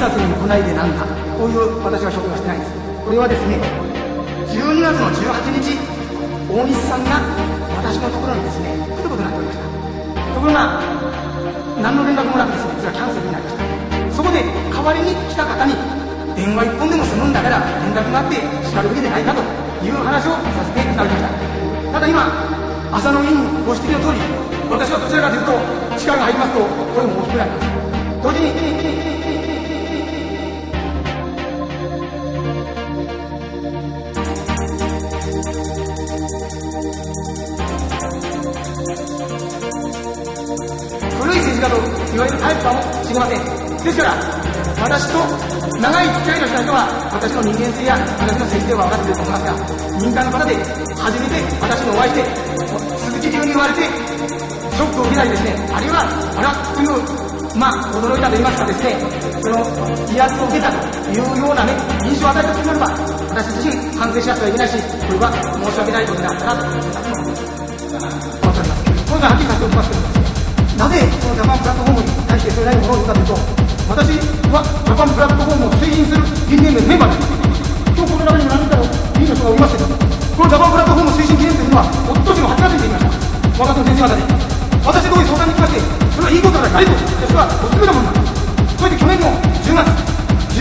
察に来ないでなんだこういう私は職業はしてないんです。これはですね12月の18日大西さんが私のところにですね来ることになっておりました。ところが何の連絡もなくですねそれはキャンセルになりました。そこで代わりに来た方に電話一本でも済むんだから連絡があって叱るべきでないかという話をさせていただきました。ただ今浅野委員ご指摘の通り私はどちらかというと力が入りますと声も大きくなります。同時に古い政治家といわれるタイプかもしれませんです。から私と長い付き合いのした人は私の人間性や私の性性は分かっていると思いますが民間の方で初めて私にお会いして鈴木流に言われてショックを受けたりですねあるいはあらというまあ驚いたと言いますかですねその威圧を受けたというようなね印象を与えたとすれば私自身反省しなくてはいけないしこれは申し訳ないことであったなと思っておりますこれがはっきりさせておきますなぜこのジャパンプラットフォームに対してそれなりのものを言うかというと私はジャパンプラットフォームを推進する DNM のメンバーです今日この中にも何人かの議員の人がおりますけどこのジャパンプラットフォーム推進記念というのはおととしの8月にできました若手の先生方で私どういう相談に来ましてそれはいいことだからやれと私はお勧めなものだそれで去年の10月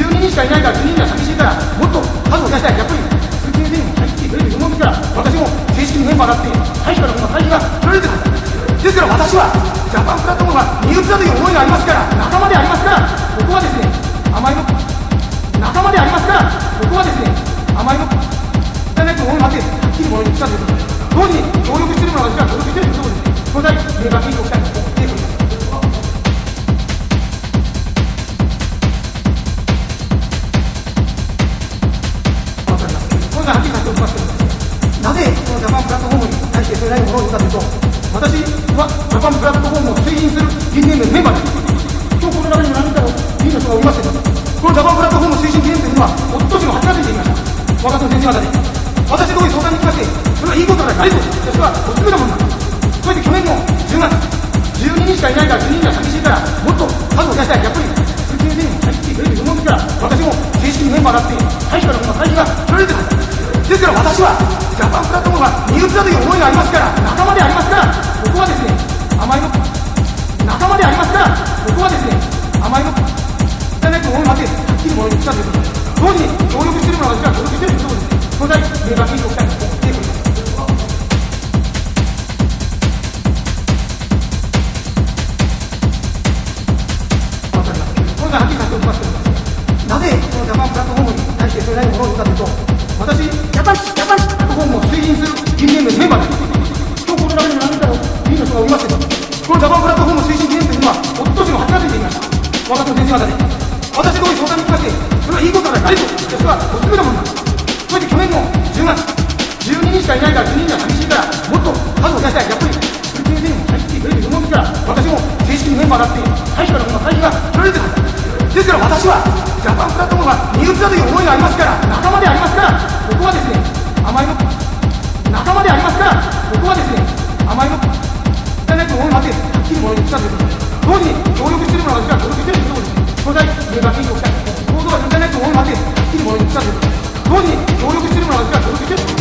12人しかいないから12人は寂しいからもっと数を増やしたいやっぱり鈴木先生にも入ってくれると思うんですから私も正式にメンバーだって大使からこの大使が取られてますですから私はジャパンプラットフォームは身内だという思いがありますから仲間でありますからここはですね甘いの仲間でありますからここはですね甘いのじゃないと思いがあってはっきりものにしたということで同時に協力しているものが私は協力しているということですこの際明確におきたいと思っした若手の先生方で私どういう相談に来ましてそれはいいことだからやれと私はお勧めなものだそれで去年の10月12人しかいないから12人は寂しいからもっと数を増やしたいやっぱり鈴木先生にも入ってくれると思うんですから私も正式にメンバーだって大使からの大使が取られてますですから私はジャパンプラットフォームは身内だという思いがありますから仲間でありますからここはですね甘いの仲間でありますからここはですね甘いのじゃないと思いまってはっきりものにしたということです同時に協力してことですこの際明確におきたいと思っておりますこれがはっきりさせておきますけどなぜこのジャパンプラットフォームに対してそれなりのものを言うと私ジャパンジャパンプラットフォームを推進する DNM のメンバーです今日この中に何人かの議員の人がおりますけどこのジャパンプラットフォーム推進議連というのはおととしの8月にできました。12人しかいないから12人は寂しいからもっと数を増やしたいやっぱり鈴木先生にも入ってくれると思うんですから私も正式にメンバーだって大使からこの大使が取られてますですから私はジャパンプラットフォームは身内だという思いがありますから仲間でありますからここはですね甘いの仲間でありますからここはですね甘いのじゃないと思いまってはっきりものにしたということです同時に協力しているのは私は協力しているということですこの際明確におきたい行動がじゃないと思いまってはっきりものにしたということです同時に協力しているのは私は協力している